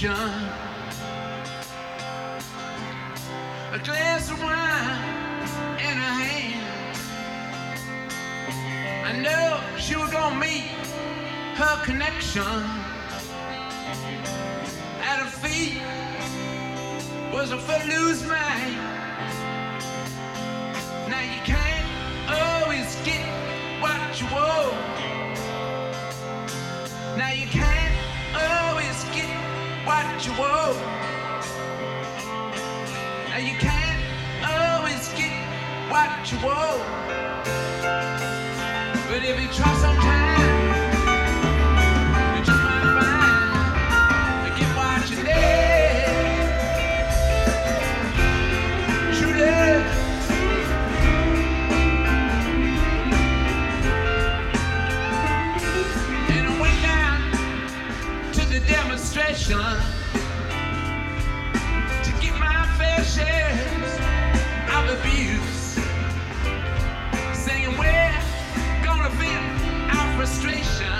ocean. A glass of wine in her hand. I knew she was gonna meet her connection. At her feet was a footloose man. Now you can't. you want. Now you can't always get what you want. But if you try sometimes, frustration.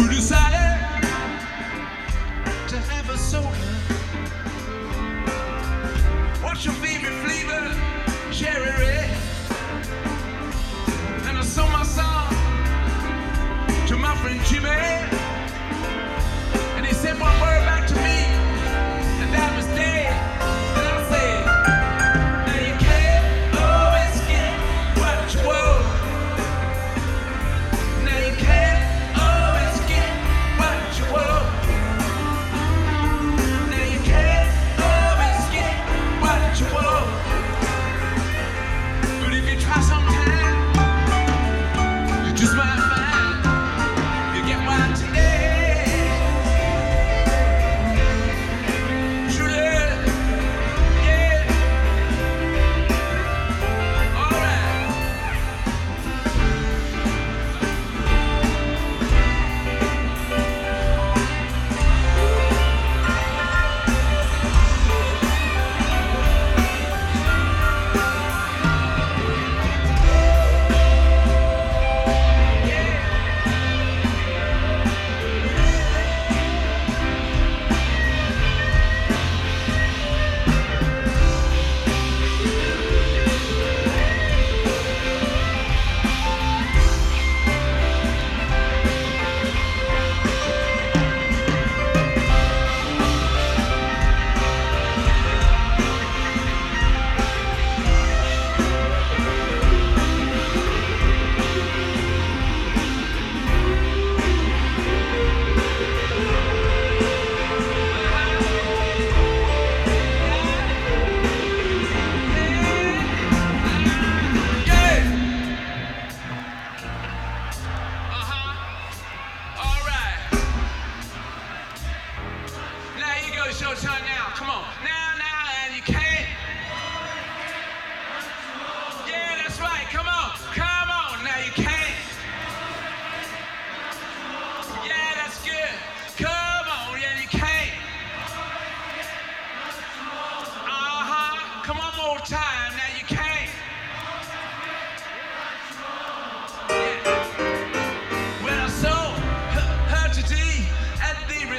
Who decided to have a soda? What's your favorite?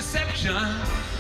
reception.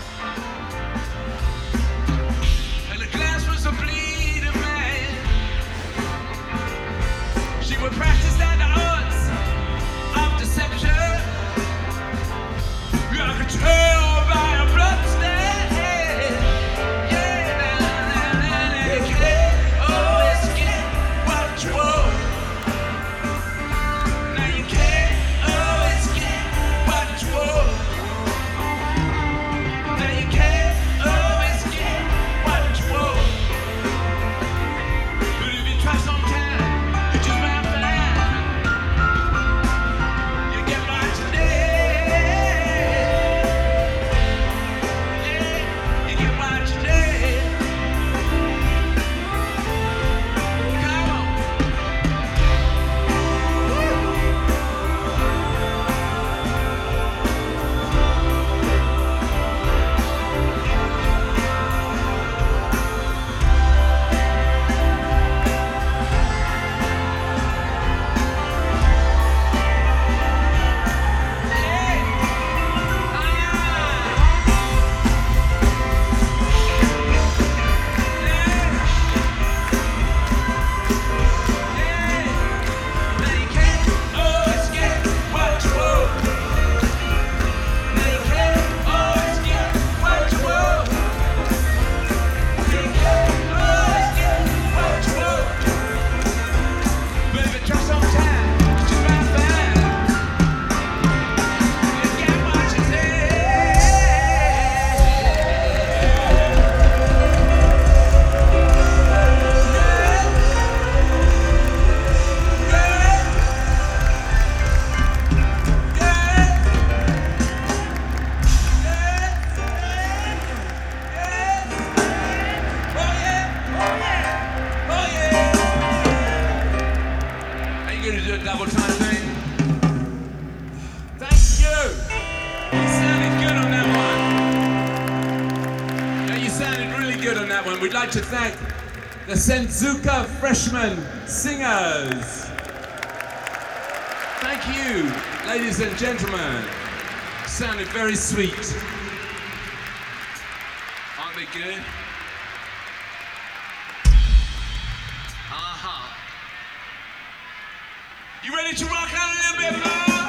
We'd like to thank the Senzoku Freshman Singers. Thank you, ladies and gentlemen. Sounded very sweet. Aren't they good? Uh-huh. You ready to rock out a little bit, man?